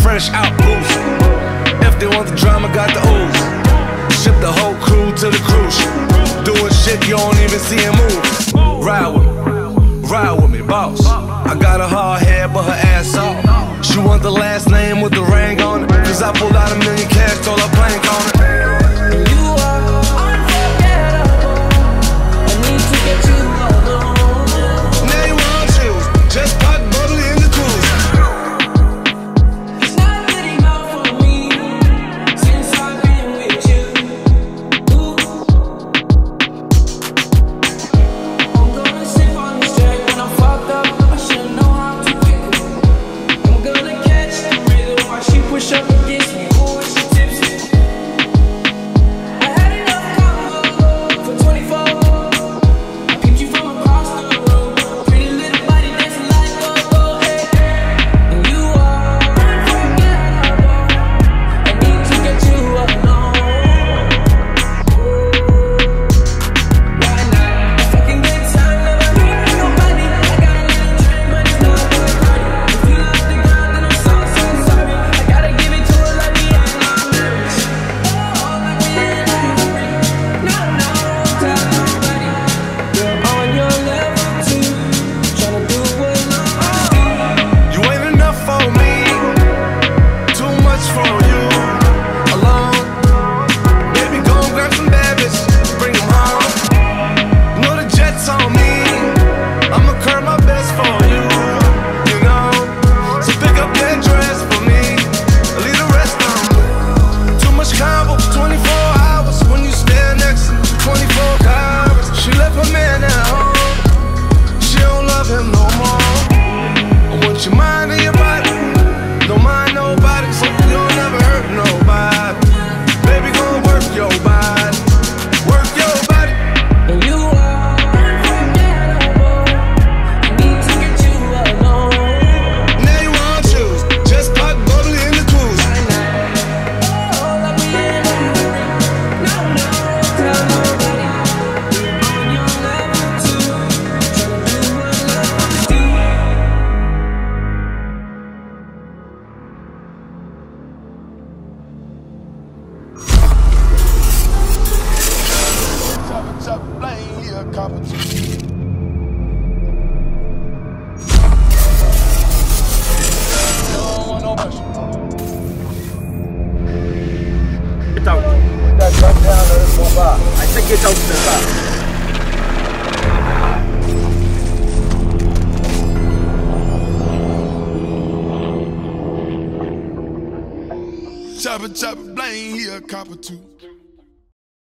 Fresh out boost. If they want the drama, got the ooze. Ship the whole crew to the cruise. Doing shit you don't even see him move. Ride with me, ride with me, boss. I got a hard head, but her ass off. She want the last name with the ring on it. Cause I pulled out a million cash, told her plank on it. competency. Get gun down, let go by. I said get. Chopper, chopper, blame, he a copper too.